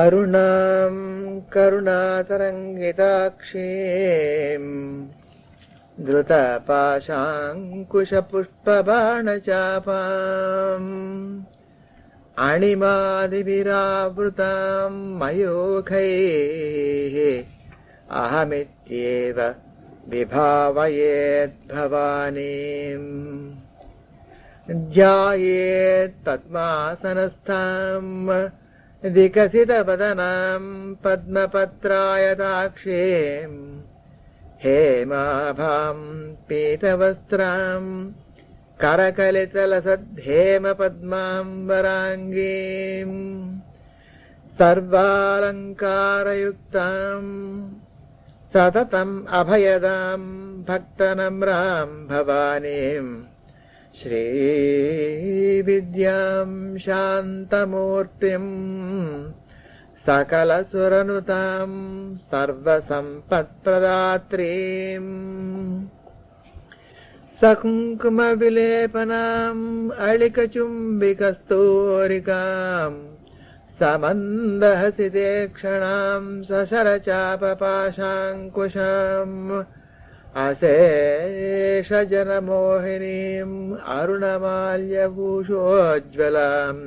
अरुणाम् करुणातरङ्गिताक्षीम् धृतपाशाङ्कुशपुष्पबाणचापाम् अणिमादिभिरावृताम् मयोखैः अहमित्येव विभावयेद्भवानीम् ध्यायेत्पद्मासनस्थाम् विकसितवदनाम् पद्मपत्रायताक्षीम् हेमाभाम् पीतवस्त्राम् करकलितलसद्धेमपद्माम्बराङ्गीम् सर्वालङ्कारयुक्ताम् सततम् अभयदाम् भक्तनम्राम् भवानीम् श्रीविद्याम् शान्तमूर्तिम् सकलसुरनुताम् सर्वसम्पत्प्रदात्रीम् सकुङ्कुमविलेपनाम् अळिकचुम्बिकस्तोरिकाम् समन्दहसिते क्षणाम् सशरचापपाशाङ्कुशाम् अशेषजनमोहिनीम् अरुणमाल्यभूषोज्ज्वलाम्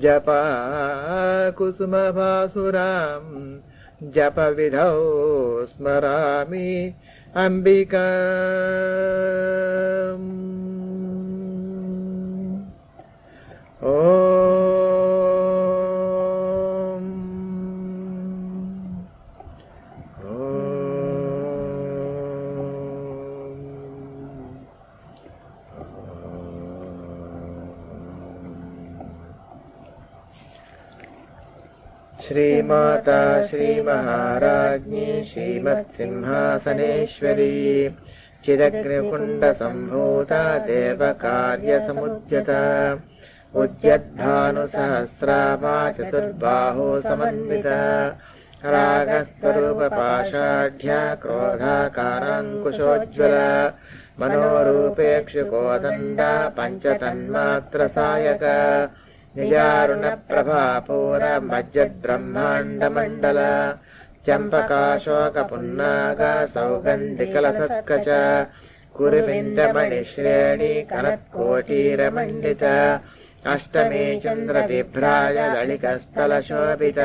जपा कुसुमभासुराम् जपविधौ स्मरामि अम्बिका। ओ श्रीमाता श्रीमहाराज्ञी श्रीमत्सिंहासनेश्वरी। चिदग्निकुण्डसम्भूता देवकार्यसमुद्यता। उद्यद्भानुसहस्रामा चतुर्बाहो समन्विता रागस्वरूपपाषाढ्या क्रोधाकाराङ्कुशोज्ज्वला। मनोरूपेक्षुकोदण्डा पञ्चतन्मात्रसायक कुरुविन्दमणिश्रेणी कनत्कोटीरमण्डित अष्टमे चन्द्रबिभ्राय ललिकस्थलशोभित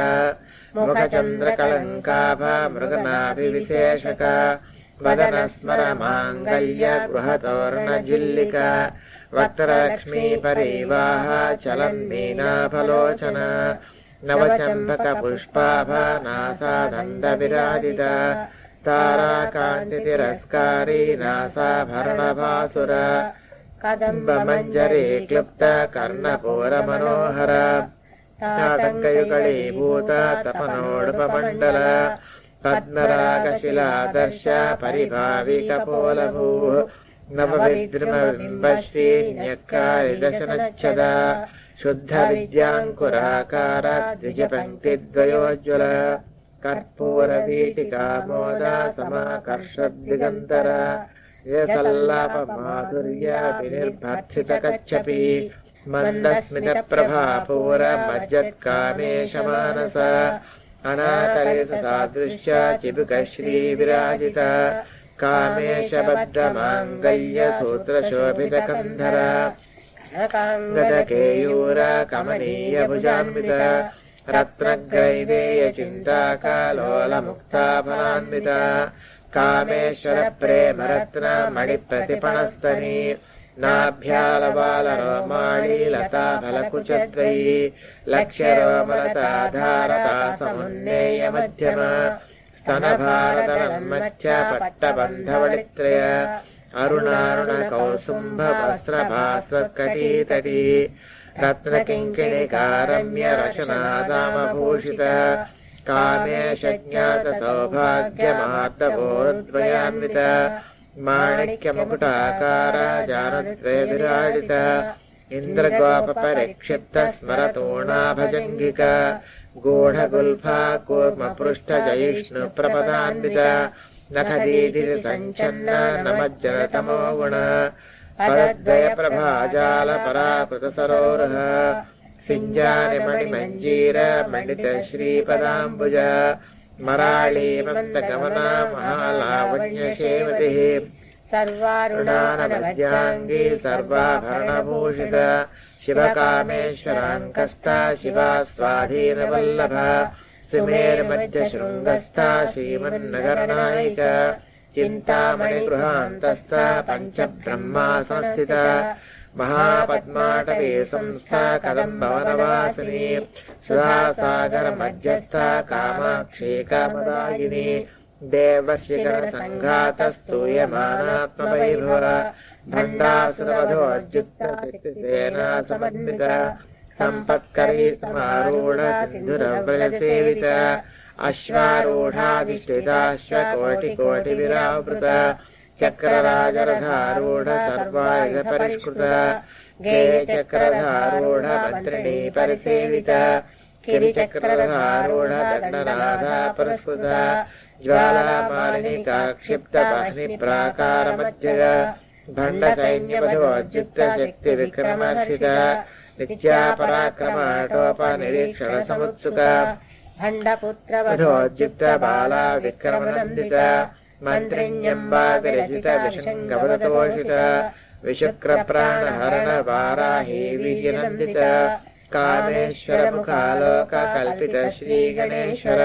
मुखचन्द्रकलङ्काभ मृगनाभिविशेषक वदनस्मरमाङ्गल्य गृहतोर्णजिल्लिक वक्तलक्ष्मी परिवाह चलन्मीनाफलोचन नवचम्पकपुष्पाभ नासा दण्डविराजित ताराकान्तितिरस्कारी नासा भरणभासुर कदम्बमञ्जरी क्लुप्त कर्णपूरमनोहर। ताटङ्कयुगलीभूत तपनोडुपमण्डल। पद्मरागशिलादर्श परिभाविकपोलभूः नवविद्रुमबिम्बश्रीन्यक्कारिदशनच्छदा शुद्धविद्याङ्कुराकार द्विजपङ्क्तिद्वयोज्ज्वल कर्पूरवीटिकामोदा समाकर्षद्दिगन्तर यसल्लापमाधुर्य विनिर्भर्थितकच्छपि मन्दस्मितप्रभापूरमज्जत्कामेशमानस अनाकलितसादृश्य चिबुकश्रीविराजित कामेशबद्धमाङ्गल्यसूत्रशोभितकन्धर। गतकेयूर कमनीयभुजान्वित रत्नग्रैवेयचिन्ताकालोलमुक्ताफलान्वित कामेश्वरप्रेमरत्नमणिप्रतिपणस्तनी। नाभ्यालबालरोमाणी लताफलकुचद्वयी समुन्नेयमध्यम स्तनभारतनन्मच्च पट्टबन्धवलित्रय अरुणारुणकौसुम्भवस्त्रभास्वत्कटीतटी। रत्नकिङ्किणिकारम्य रशनादामभूषित कामेशज्ञातसौभाग्यमार्दवोद्वयान्वित माणिक्यमुकुटाकार जानद्वय विराजित इन्द्रगोपपरिक्षिप्त स्मरतोणाभजङ्गिक गूढगुल्फा कूर्मपृष्ठजयिष्णुप्रपदान्वित नखदीधिसञ्छन्न नमज्जनतमो गुण पदद्वयप्रभाजालपराकृतसरोरः सिञ्जानि मणिमञ्जीर मणित श्रीपदाम्बुज मराळीमन्तगमना महालावण्यशेवतिः सर्वारुणानवद्याङ्गी सर्वाभरणभूषित शिवकामेश्वराङ्कस्था शिवा स्वाधीनवल्लभ सुमेर्मध्यशृङ्गस्था श्रीमन्नगरनायिक चिन्तामणिगृहान्तस्था पञ्चब्रह्मा संस्थिता महापद्माटवे संस्था कदम्बवनवासिनी सुधासागरमध्यस्था कामाक्षी कामदायिनी देवशिखरसङ्घातस्तूयमानात्मवैभव भण्डासुरवधोज्जुक्तसेना समन्वित सम्पत्करी समारूढ सिन्धुरव्रजसेवित अश्वारूढाधिष्ठिताश्वकोटिकोटिविरावृत चक्रराजरथारूढ सर्वायुधपरिष्कृत गेयचक्रधारूढ मन्त्रिणी परिसेवित गिरिचक्रधारूढ दण्डनाथा पुरस्कृत ज्वालामालिनिका क्षिप्तवाहिनिप्राकारमध्यग भण्डसैन्यवधोज्युक्तशक्तिविक्रमर्षित नित्या पराक्रमाटोपनिरीक्षणसमुत्सुक भण्डपुत्रवधोज्युक्त बाला विक्रमनन्दित मन्त्रिण्यम्बा विरचित विशङ्गवदतोषित विशुक्रप्राणहरण वाराही विजनन्दित कामेश्वरमुखालोककल्पित श्रीगणेश्वर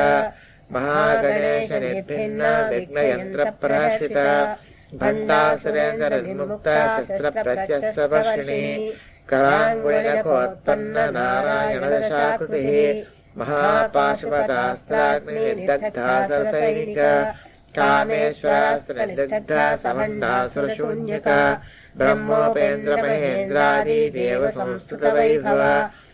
महागणेश निर्भिन्न विघ्नयन्त्रप्रहर्षित भण्डासुरेन्द्रनिर्मुक्त शस्त्रप्रत्यस्त्रवर्षिणी कराङ्गुलिनखोत्पन्न नारायणदशाकृतिः महापाशुपदास्त्राग्निर्दग्धा सरसैनिक कामेश्वरास्त्रनिर्दग्धा समण्डासुरशून्यक ब्रह्मोपेन्द्रमहेन्द्रादि देवसंस्तुतवैभव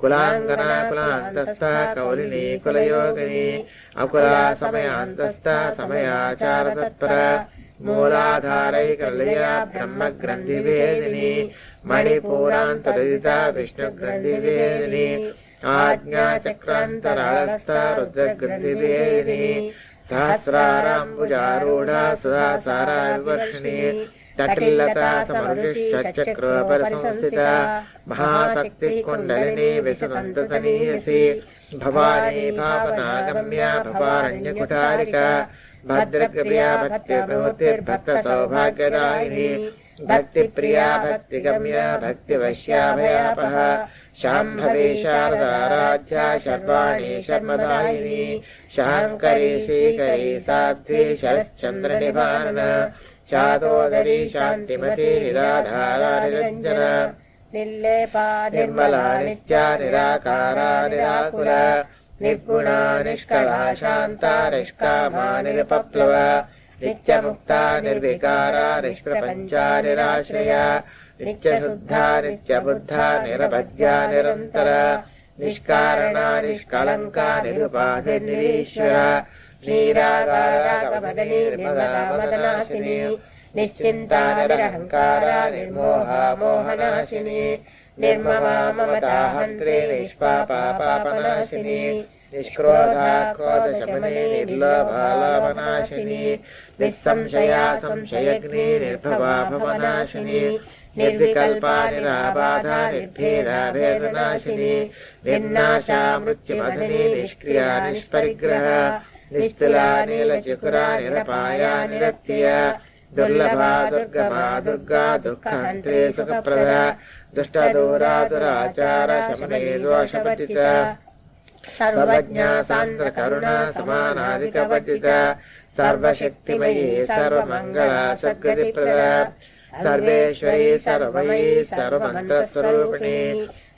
कुलाङ्गना कुलान्तस्था कौलिनी कुलयोगिनी अकुला समयान्तस्था समयाचारतत्पर मूलाधारैकलया ब्रह्मग्रन्थिभेदिनी मणिपूरान्तरदिता विष्णुग्रन्थिभेदिनी आज्ञाचक्रान्तराळस्था रुद्रग्रन्थिभेदिनी सहस्राराम्बुजारूढा सुधासारा विवर्षिणी तटिल्लता भवानी भावनागम्या भवारण्यकुठारिका भद्रक्रिया भक्तिप्रवृत्तिर्भक्तसौभाग्यदायिनी भक्तिप्रिया भक्तिगम्या भक्तिवश्याभयापः शाम्भवी शारदाराध्या शर्वाणी शर्मदायिनी शाङ्करी श्रीकरी साध्वी शरश्चन्द्रनिभान शादोदरी शान्तिमती निराधारा निरञ्जन। निर्लेपा निर्मला नित्या निराकारा निराकुल। निर्गुणा निष्कला शान्ता निष्कामा निरपप्लव। नित्यमुक्ता निर्विकारा निष्प्रपञ्चा निराश्रया। नित्यशुद्धा नित्यबुद्धा निरपद्या निरन्तर। निष्कारणा निष्कलङ्का निरुपाधिर्निरीश्वरा नीरागारागमदनी निर्मदामदनाशिनी निश्चिन्ता निरहङ्कारा निर्मोहा मोहनाशिनी निर्ममा ममता हन्त्रे निष्पापा पापनाशिनी निष्क्रोधा क्रोधशमने निर्लोभालाभनाशिनी निःसंशया संशयग्नि निर्भवा भवनाशिनी निर्विकल्पा निराबाधा निर्भेदा भेदनाशिनी निर्नाशा मृत्युमधनी निष्क्रिया निष्परिग्रह నిష్ఠులా నీలచకురా నిరపాయా నిరత్య దుర్లభా దుర్గమా దుర్గా దుఃఖహంత్రే సుఖప్రద దుష్టదూరా దురాచార శమనే దోషపతిత సర్వజ్ఞా సాంద్ర కరుణ సమానాధిక పతిత సర్వశక్తిమయీ సర్వమంగళ సద్గతి ప్రద సర్వేశ్వరీ సర్వై సర్వమంత్రస్వరూపిణి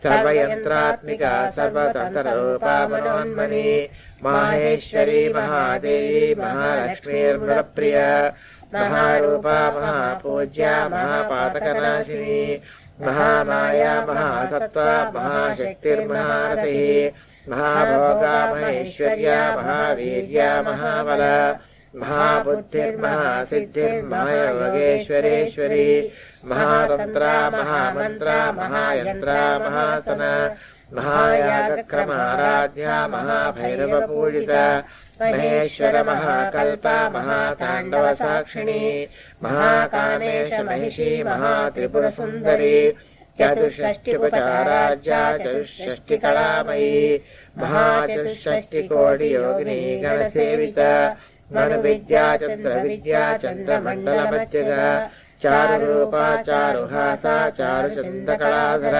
సర్వయంత్రాత్మిక సర్వతంత్రరూపా మనోన్మణి माहेश्वरी महादेवी महालक्ष्मीर्मृप्रिया महारूपा महापूज्या महापातकनाशिनी महामाया महासत्त्वा महाशक्तिर्महारतिः महाभोगा महेश्वर्या महावीर्या महाबल महाबुद्धिर्महासिद्धिर्महायोगेश्वरेश्वरी महातन्त्रा महामन्त्रा महायन्त्रा महासना महायागक्रमाराध्या महाभैरवपूजिता महेश्वर महाकल्पा महाताण्डवसाक्षिणी महाकामेश महिषी महात्रिपुरसुन्दरी चतुष्षष्टिपचाराज्या चतुष्षष्टिकलामयी महाचतुष्षष्टिकोटियोगिनी गणसेविता मनुविद्या चन्द्रविद्या चन्द्रमण्डलमध्यगा चारुरूपा चारुहासा चारुचन्दकलाधर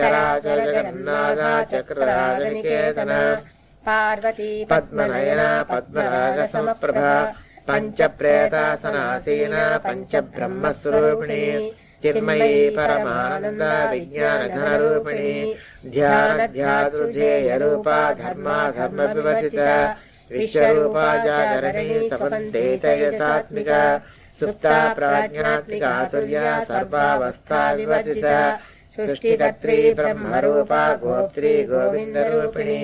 चराचरजगन्नादा चक्रराजनिकेतन पार्वती पद्मनयना पद्मरागसमप्रभा पञ्चप्रेतासनासीना पञ्चब्रह्मस्वरूपिणी। चिन्मयी परमानन्द विज्ञानघनरूपिणी ध्यानध्यातृध्येयरूपा धर्मा धर्मविवर्जिता विश्वरूपा जागरणी सपन्देतयसात्मिका सुप्ता प्राज्ञात्मिका तुर्या सर्वावस्था विवर्जिता सृष्टिकर्त्री ब्रह्मरूपा गोत्री गोविन्दरूपिणी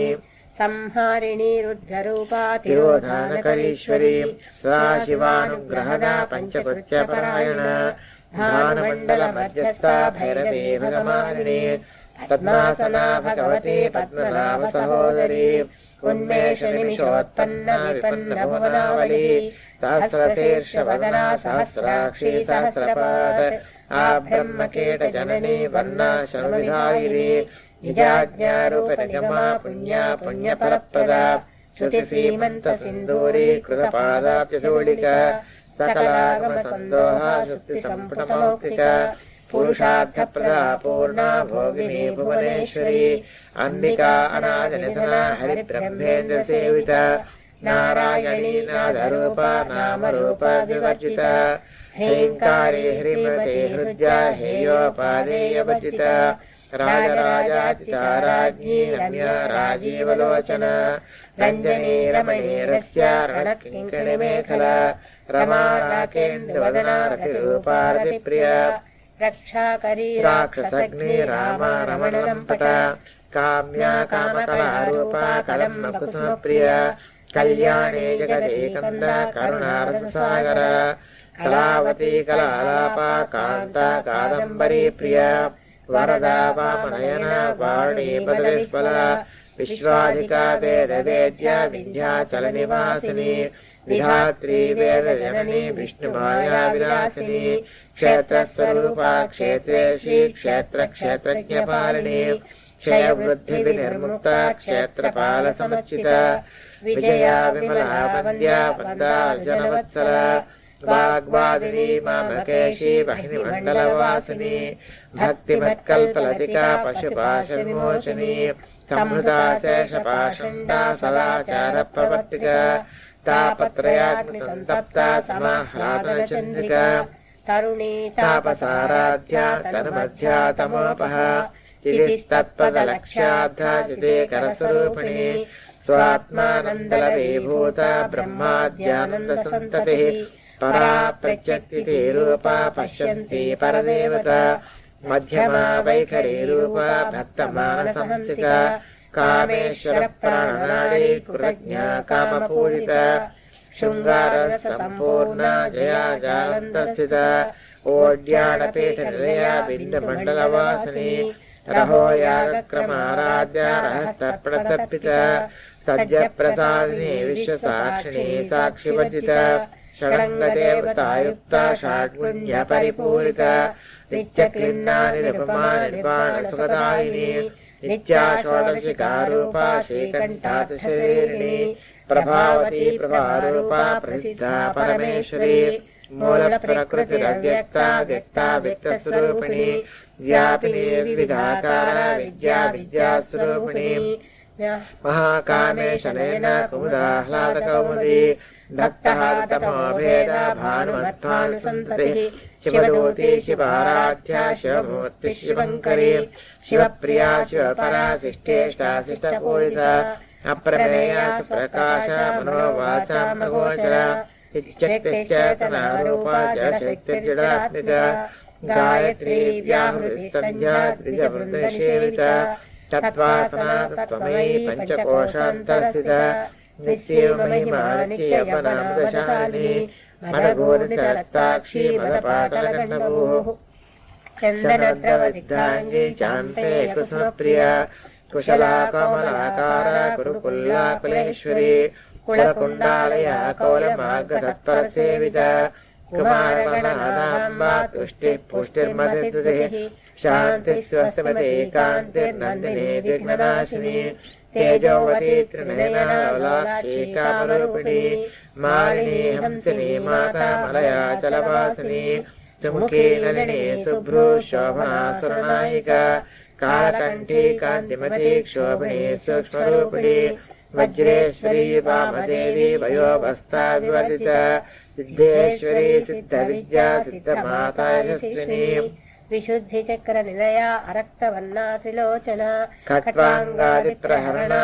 संहारिणी रुद्ररूपा तिरोधानकरीश्वरी सा शिवानुग्रहदा पञ्चकृत्यपरायण भानुमण्डलमध्यस्था भैरवी भगमालिनी पद्मासना भगवती पद्मनाभसहोदरी उन्मेषनिमिषोत्पन्ना विपन्नभुवनावली सहस्रशीर्षवदना सहस्राक्षी सहस्रपाद आब्रह्मकेटजननी वर्णा शर्मविधायिनी निजाज्ञारूपनिगमा पुण्या पुण्यफलप्रदा श्रुतिसीमन्तसिन्दूरी कृतपादाब्जधूलिका सकलागमसन्दोहा शुक्तिसम्पुटमौक्तिका पुरुषार्थप्रदा पूर्णा भोगिनी भुवनेश्वरी अम्बिका अनादनिधना हरिब्रह्मेन्द्रसेविता नारायणी नादरूपा नामरूपा विवर्जिता हेङ्कारे ह्रीमते हृद्या हेयोपादेयवचिता राजराजाचिता राज्ञी रम्या राजीवलोचन। रञ्जनी रमणीरस्या रणकिङ्कणिमेखला। रमा राकेन्द्रवदना रतिरूपा रतिप्रिया रक्षाकरी राक्षसग्नि रामा रमणदम्पता काम्या कामकलारूपा कलम्ब कुसुमप्रिया कल्याणे जगदेकन्दा करुणारससागर कलावती कलालापा कान्ता कादम्बरी प्रिया। वरदा वामनयना वाणी बदलेश्वला विश्वाधिका वेदवेद्या विन्ध्याचलनिवासिनी विधात्री वेदजननी विष्णुमाया विलासिनी। क्षेत्रस्वरूपा क्षेत्रेशी क्षेत्रक्षेत्रज्ञपालिनी। क्षयवृद्धिविनिर्मुक्ता क्षेत्रपालसमुचिता विमला वन्द्या वन्दार्जनवत्सला वाग्वादिनी मामकेशी वहिनिमण्डलवासिनी भक्तिमत्कल्पलतिका पशुपाशविमोचनी संहृता शेषपाषण्डा सदाचारप्रवर्तिका तापत्रयाग्निसन्तप्ता समाह्लादनचन्द्रिका तरुणी तापसाराध्या तनुमध्या तमोपः चितिस्तत्पदलक्ष्याद्धा चितेकरस्वरूपिणी स्वात्मानन्दलवीभूता ब्रह्माद्यानन्दसन्ततिः रूपा पश्यन्ति परदेवता। मध्यमा वैखरी रूपा भक्तमानसंसिका कामेश्वरप्राणनाडी कृतज्ञा कामपूजिता। शृङ्गारसम्पूर्णा जया जालन्तस्थिता ओड्याणपीठनिलया बिन्दमण्डलवासिनी। रहो यागक्रमाराध्या रहस्तप्रतर्पिता सद्यप्रसादिनी विश्वसाक्षिणी साक्षिवर्जिता षडङ्गदेवतायुक्ता षाड्गुण्यपरिपूरिता नित्यक्लिन्नानि निपमानि निपाणसुखदायिनी नित्या षोडशिकारूपा श्रीकण्ठातिशरीरिणी प्रभावती प्रभारूपा प्रसिद्धा परमेश्वरी। मूलप्रकृतिरव्यक्ता व्यक्ता व्यक्तस्वरूपिणी। व्यापिनी विविधाकारा विद्या विद्यास्वरूपिणी। महाकामेशनेन कुमुदाह्लादकौमुदी भक्तहारतमोभेद भानुमध्वान् सन्ततिः शिवाराध्या शिवमूर्ति शिवङ्करी शिवप्रिया शिवपरा शिष्टेष्टाशिष्टपूरिता अप्रमेया सुप्रकाश मनोवाचा मघोचरा च गायत्री व्याहृतिसंज्ञा द्विजवृन्दसेविता तत्त्वासना तत्त्वमयी मदपाटलगण्डभूः चन्दनद्रवदिग्धाङ्गी चान्ते कुसुमप्रिया कुशला कमलाकार कुरुकुल्ला कुलेश्वरी कुलकुण्डालया कौलमार्गतत्परसेविता कुमारमनादाम्बा तुष्टिः पुष्टिर्मधिः शान्तिः स्वस्तमते कान्तिर्नन्दिनी विघ्ननाशिनी तेजोवती त्रिनयनावलाक्षी कामरूपिणी मालिनी हंसिनी माता मलया चलवासिनी सुमुखी नलिनी शुभ्रू शोभना सुरनायिका कालकण्ठी कान्तिमती क्षोभिणी सूक्ष्मरूपिणी वज्रेश्वरी वामदेवी वयोवस्था विवर्जिता सिद्धेश्वरी यशस्विनी విశుద్ధి చక్ర నిలయ అరక్తవర్ణా త్రిలోచన ఖట్వాంగాదిప్రహరణ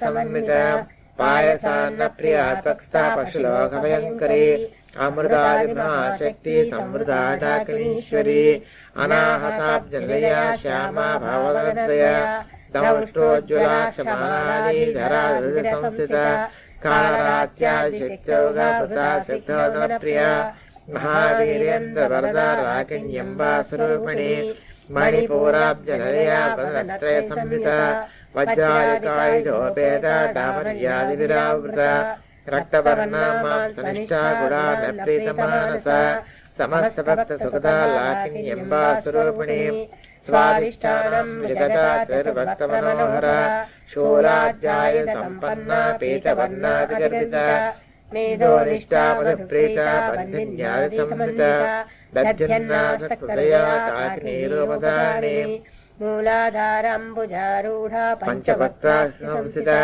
సమన్విత పాయసాన్న ప్రియాతక్స్థా పశులోకభయంకరీ అమృతాదిమహాశక్తి సమృతాటాకలీశ్వరీ శ్యామా సంస్థిత ప్రియా स्वरूपिणी मणिपूराब्जलया वदनत्रय संहिता वज्रायिकायुधोपेता डामर्यादिविरावृता रक्तवर्णा मांसनिष्ठा गुडा न प्रीतमानस समस्तभक्तसुखदा लाकिन्यम्बा स्वरूपिणी स्वादिष्ठानम् विगता तिर्भक्तमनोहर शूलाज्याय सम्पन्ना पीतवर्णादिगर्भिता मेधोनिष्ठा मधुप्रीता बन्धिन्यादिसंहिता दध्यन्ना सत्कृतया काकिनीरूपधारिणी मूलाधाराम्बुजारूढा पञ्चभक्ता संस्थिता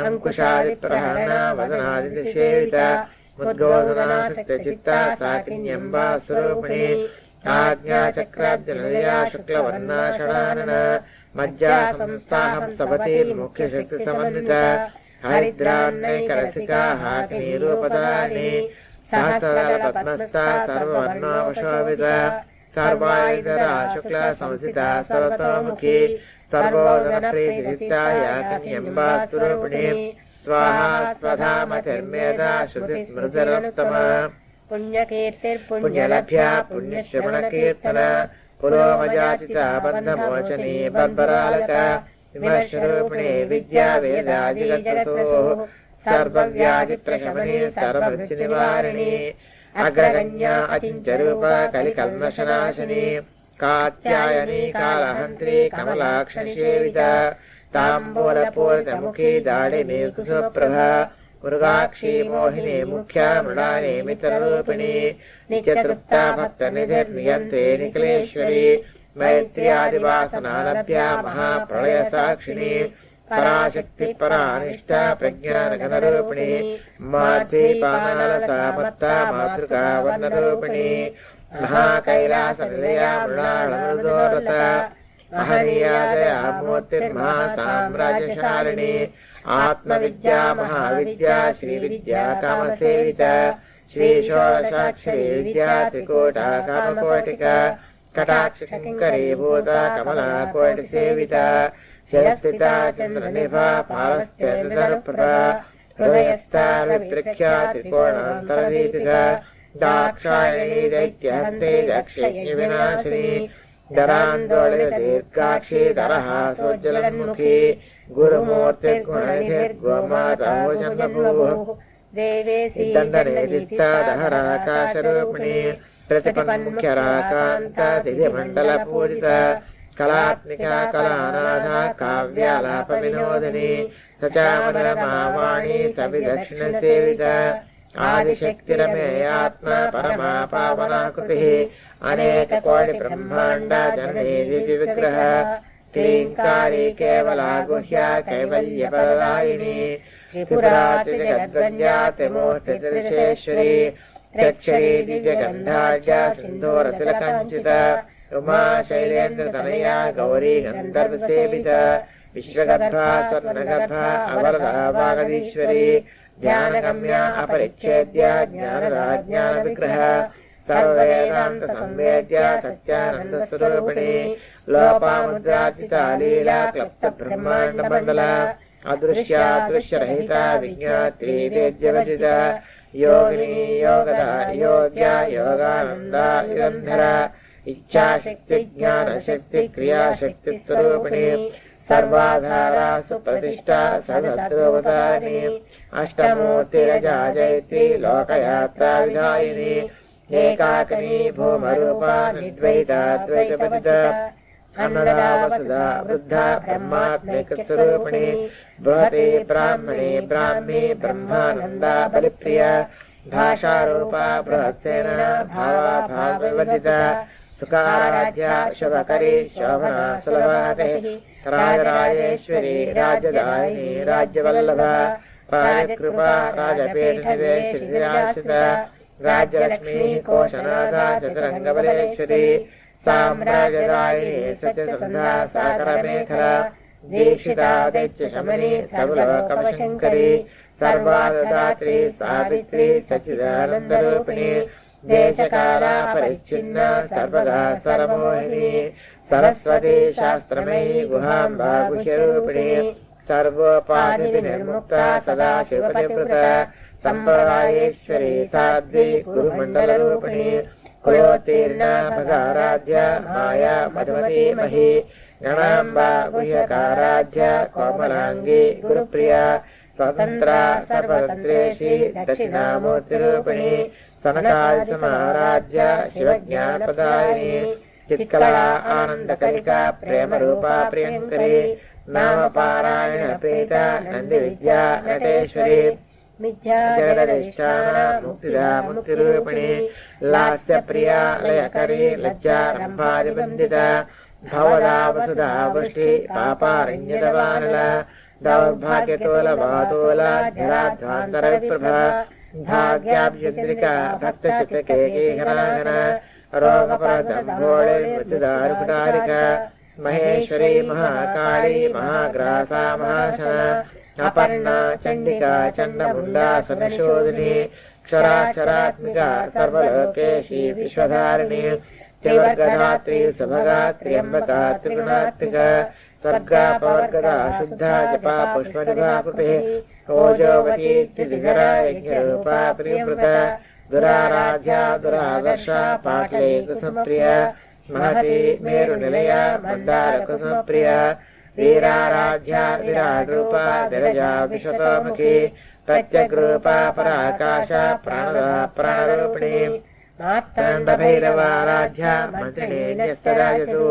अङ्कुशादिप्रहरणा वदनादिनिषेविता मुद्गोदना सत्यचित्ता साकिन्यम्बा स्वरूपिणी आज्ञाचक्राब्जनया शुक्लवर्णा षडानन मज्जा संस्थाहं सपतिर्मुख्यशक्तिसमन्विता हरिद्रान्नैकरसिका हाकिनीरूपदानि सहस्रदलपद्मस्था सर्ववर्णावशोभिता सर्वायुधरा शुक्ला संस्थिता सर्वतोमुखी सर्वोदनप्रीतिरिक्ता याकन्यम्बा स्वरूपिणी स्वाहा स्वधामतिर्मेधा श्रुतिस्मृतिरुत्तमा पुण्यलभ्या पुण्यश्रवणकीर्तन। पुरोमजाचिता बन्धमोचनी बर्बरालका विमर्शरूपिणी विद्या वेदादिगतसोः सर्वव्याधिप्रशमने अग्रगण्या अचिञ्चरूपा कलिकल्मषनाशिनी कात्यायनी कालहन्त्री कमलाक्षसेविता ताम्बूलपूरितमुखी दाडिनी कुसुप्रभा मृगाक्षी मोहिनी मुख्या मृणानि मित्ररूपिणी नित्यतृप्ता भक्तनिधिर्नियन्त्रे निखिलेश्वरी मैत्र्यादिवासनालभ्या महाप्रलयसाक्षिणी पराशक्ति परानिष्ठा प्रज्ञानघनरूपिणी माध्वीपानलसा मत्ता मातृका वर्णरूपिणी महाकैलासनिलया मृणाळमृदोरता महनीयादया मूर्तिर्महासाम्राज्यशालिनी आत्मविद्या महाविद्या श्रीविद्या कामसेविता श्रीषोडशाक्षरी विद्या त्रिकोटा कामकोटिका कटाक्षशङ्करीभूता कमला कोटिसेविता शिरस्थिता चन्द्रनिभा पालस्त्यर्प्रदा हृदयस्था विप्रख्या त्रिकोणान्तरदीपिका दाक्षायणी दैत्यहस्ते दक्षयज्ञविनाशिनी दरान्दोलितदीर्घाक्षी दरः सोज्जलन्मुखी गुरुमूर्तिर्गुणनिधिर्गोमाताभोजन्नभूः देवे दहराकाशरूपिणी प्रतिपन्मुख्यराकान्तातिथिमण्डलपूजिता कलात्मिका कलानाथा काव्यालापविनोदिनी सचामदरमावाणी सविदक्षिणसेविता आदिशक्तिरमेयात्मा परमा पावनाकृतिः अनेककोटिब्रह्माण्डा जननी दिव्यविग्रह क्लीङ्कारी केवला गुह्या कैवल्यपरदायिनी त्रिपुरातिजगद्वन्द्या त्रिमूर्तिदृशेश्वरी त्र्यक्षरी दिव्यगन्धाढ्या सिन्धूरतिलकञ्चिता उमा शैलेन्द्रतनया गौरी गन्धर्वसेविता विश्वगर्भा स्वर्णगर्भा अवरदा वागदीश्वरी ध्यानगम्या अपरिच्छेद्या ज्ञानराज्ञानविग्रह सर्ववेदान्तसंवेद्या सत्यानन्दस्वरूपिणी लोपामुद्राचिता लीला क्लप्तब्रह्माण्डमण्डला अदृश्यादृश्यरहिता विज्ञात्री वेद्यवचिता योगिनी योगदा योग्या योगानन्दा निरन्धर इच्छाशक्ति ज्ञानशक्ति क्रियाशक्तिस्वरूपिणी सर्वाधारा सुप्रतिष्ठा सर्वत्रोवतारिणी अष्टमूर्तिरजा जयति लोकयात्रा विधायिनी एकाकिनी भूमरूपा वसुधा वृद्धा ब्रह्मात्मिकस्वरूपिणी बृहते ब्राह्मणे ब्राह्मी ब्रह्मानन्दा बलिप्रिया भाषारूपा बृहत्सेना भावा भागवतिता सुखाराध्या शुभकरी शोभना सुलभाते राजराजेश्वरी राजदायिनी राज्यवल्लभा राजकृपा राजपीठनिवेशिराश्रिता राज्यलक्ष्मीः कोशनाथा चतुरङ्गबलेश्वरी साम्राज्यदायिनी सत्यसन्धा साकरमेखला दीक्षिता देशकाला परिच्छिन्ना सर्वदा सरमोहिनी सरस्वती शास्त्रमयी गुहाम्बा गुह्यरूपिणी सर्वोपाधिनिर्मुक्ता सदा शिवपतिवृता सम्प्रदायेश्वरी साध्वी गुरुमण्डलरूपिणी कुलोत्तीर्णा भगाराध्या माया मधुमती मही। गणाम्बा गुह्यकाराध्या कोमलाङ्गी गुरुप्रिया। स्वतन्त्रा सर्वतन्त्रेशी दक्षिणामूर्तिरूपिणी। सनकादिसमाराध्या शिवज्ञानप्रदायिनी। चित्कला आनन्दकलिका प्रेमरूपा प्रियङ्करी। नामपारायण प्रीता नन्दिविद्या नटेश्वरी जगदधिष्ठाना मुक्तिदा मुक्तिरूपिणी लास्यप्रिया लयकरी लज्जा रम्भादिबन्धिता भवदा वसुधा वृष्टि पापारण्यदवानल दौर्भाग्यतोलवातोल जराध्वान्तरविप्रभा भाग्याभ्यद्रिका रोगपरदम्भोळे मृत्युदारुकुटारिका महेश्वरी महाकाली महाग्रासा महाशना अपर्णा चण्डिका चण्डमुण्डा संशोधिनी क्षराक्षरात्मिका, सर्वलोकेशी विश्वधारिणी, त्रिवर्गधात्री सुभगा त्र्यम्बका त्रिगुणात्मिका सर्गा पवर्गदा, शुद्धा, जपा पुष्पनिभा कृतिः ओजोवती यज्ञरूपा प्रियवृता दुराराध्या, दुरादर्शा पाटले कुसुमप्रिया महती, मेरुनिलया मन्दारकुसुमप्रिया वीराराध्या विराटरूपा विरजा विशतोमुखी प्रत्यग्रूपा पराकाशा प्राणदा प्राणरूपिणी। मार्ताण्डभैरवाराध्या मन्त्रिणी न्यस्तराजसु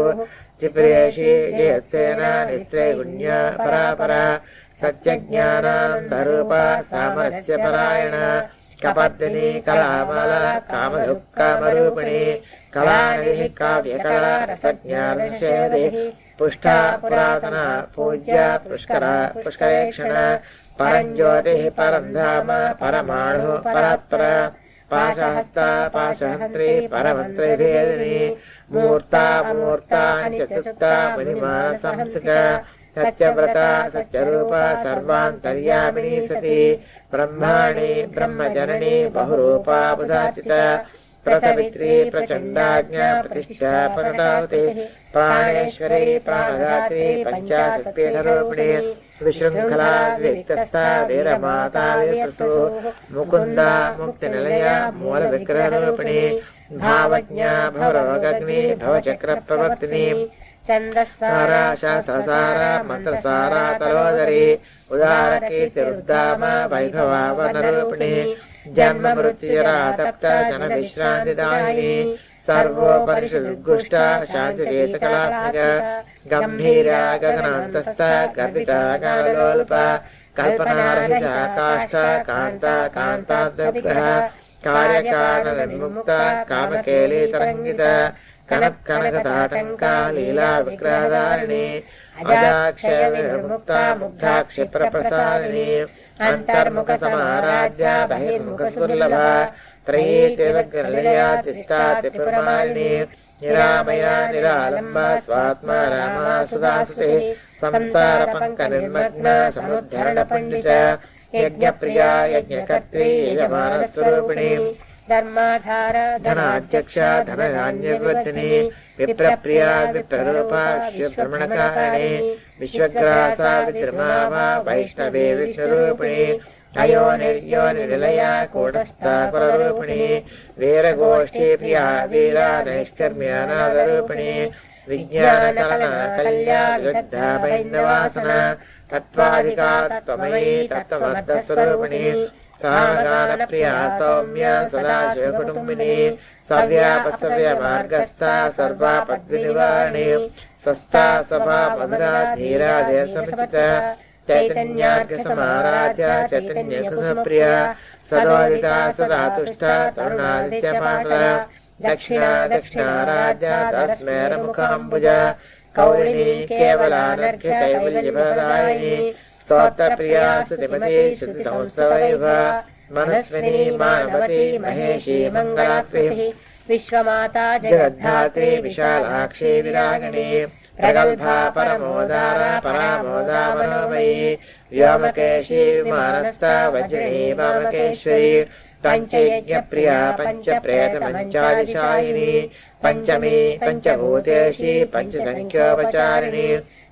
चिप्रेषी जयत्सेना निस्त्रैगुण्या परापरा सत्यज्ञानानन्दरूपा सामरस्यपरायण कपर्दिनी कलामाला कामधुक्कामरूपिणी कलानिधिः काव्यकला रसज्ञानशेदिः पुष्टा पुरातना पूज्या पुष्करा पुष्करेक्षण परञ्ज्योतिः परम् धाम परमाणुः परात्पर पाशहस्ता पाशहन्त्री परमन्त्रिभेदिनी मूर्ता मूर्ता चतुर्था मुनिमानसंस्थिता सत्यव्रता सत्यरूपा सर्वान्तर्यामिनी सती ब्रह्माणि ब्रह्मजननी बहुरूपा बुधाचिता प्रसवित्री प्रचण्डाज्ञा परदावति प्राणेश्वरी प्राणदात्री पञ्चाशत्पीठरूपिणी विशृङ्खला विक्तस्था वीरमाता वीरसु मुकुन्दा मुक्तिनिलया मूलविग्रहरूपिणी। भावज्ञा भवरोगग्नि भवचक्रप्रवर्तिनी छन्दस्सारा सारा मन्त्रसारा तलोदरी उदारकीर्तिरुद्दाम वैभवावनरूपिणी जन्म मृत्युजरा तप्त जनविश्रान्तिदायिनी सर्वोपनिषदुद्गुष्टा शान्तिकेतकलात्मिका गम्भीरा गगनान्तस्थ गर्भिता कालोल्पा कल्पनारहिता काष्ठा कान्ता कान्तान्तग्रह कार्यकारणनिर्मुक्ता कामकेलीतरङ्गिता कनत्कनकताटङ्का लीला विग्रहधारिणी अजाक्षयविर्मुक्ता मुग्धाक्षिप्रप्रसादिनी अन्तर्मुखसमाराध्या बहिर्मुखसुर्लभा त्रयीतिवग्रलया तिष्ठातिप्रमाणिनी निरामया निरालम्बा स्वात्मा रामा सुदासुतिः संसारपङ्कनिर्मग्ना समुद्धरणपण्डिता यज्ञप्रिया यज्ञकर्त्री यजमानस्वरूपिणी धनाध्यक्ष धनधान्यवर्धिनी विप्रप्रिया विप्ररूपा विश्वभ्रमणकारिणी विश्वग्रासा वैष्णवे विष्णुरूपिणी अयो निर्यो निलया कूटस्था कुलरूपिणी वीरगोष्ठी प्रिया वीरा वैन्दवासना तत्त्वाधिका त्वमयी तत्त्वमर्थस्वरूपिणी सावधानप्रिया सौम्य सदाशिवकुटुम्बिनी सव्यापसव्यमार्गस्था सर्वापद्विनिवारिणी सस्ता सभा मधुरा धीरा जयसमुचिता चैतन्यार्घसमाराध्य चैतन्यकृतप्रिया सदोदिता सदातुष्टा तरुणादित्यपाणा दक्षिणा, दक्षिणाराध्या तस्मेरमुखाम्बुजा कौलिनी केवलानर्घ्य कैवल्यभदायिनी मनस्विनी मानवती महेशी मङ्गलात्रिः विश्वमाता जगद्धात्री विशालाक्षी विरागिणी। प्रगल्भा परमोदारा परामोदा मनोमयी। व्योमकेशी विमानस्था वज्रिणी वामकेश्वरी। पञ्चयज्ञप्रिया पञ्चप्रेतमञ्चादिशायिनी पञ्चमी पञ्चभूतेशी पञ्चसङ्ख्योपचारिणी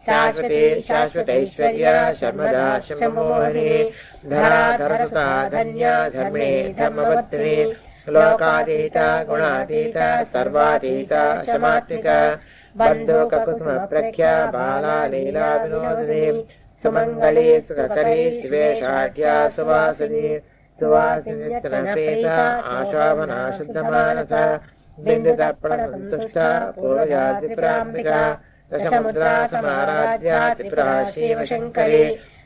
शाश्वती शाश्वतैश्वर्या शर्मदा शममोहिनी धराधरसुता धन्या धर्मिणी धर्मवत्रिणी लोकातीता गुणातीता सर्वातीता शमात्मिका बन्धुककुसुमप्रख्या बाला लीला विनोदिनी सुमङ्गली सुखकरी शिवेशाढ्या सुवासिनी सुवासिनीता आशाभना शुद्धमानसा बिन्दुदर्पणसन्तुष्टा पूर्वजातिप्राम्बिका दशमुद्रा समाराध्या त्रिपुरा शिवशङ्करी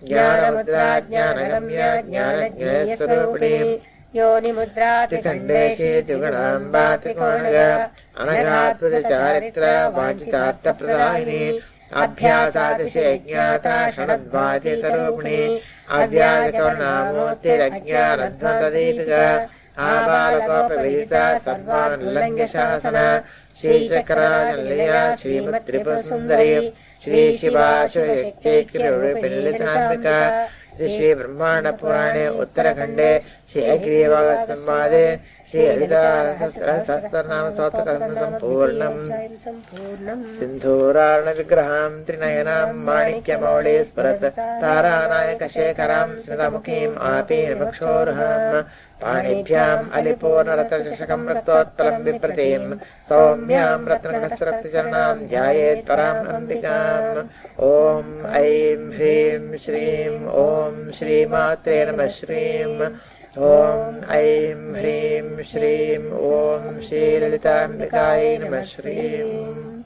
ज्ञानमुद्रा ज्ञानगम्या ज्ञानज्ञस्वरूपिणी योनिमुद्रा त्रिखण्डेशे त्रिगुणाम्बा त्रिकोणग अनघात्मचारित्र वाञ्छितार्थप्रदायिनी अभ्यासादिशे ज्ञाता षडद्वाचितरूपिणी आबालकोपविहिता सर्वानुल्लङ्घ्यशासन श्रीचक्राजल्लया श्रीमत्रिपुरसुन्दरी श्रीशिवाशक्तिकृपिल्लितान्तिका श्रीब्रह्माण्डपुराणे उत्तरखण्डे श्रीग्रीवासंवादे श्रीहरिदासहस्रनामसौतकर्मसम्पूर्णम् सिन्धूराणविग्रहां त्रिनयनां माणिक्यमौळे स्फुरत् तारानायकशेखरां पाणिभ्याम् अलिपूर्णरतचषकम् रक्तोत्पलम् विप्रतीम्। सौम्याम् रत्नकस्तरक्तचरणाम् ध्यायेत् पराम् अम्बिकाम्। ॐ ऐं ह्रीं श्रीं ॐ श्रीमात्रे नमः श्रीम्। ॐ ऐं ह्रीं श्रीं ॐ श्रीललिताम्बिकायै नमः श्रीम्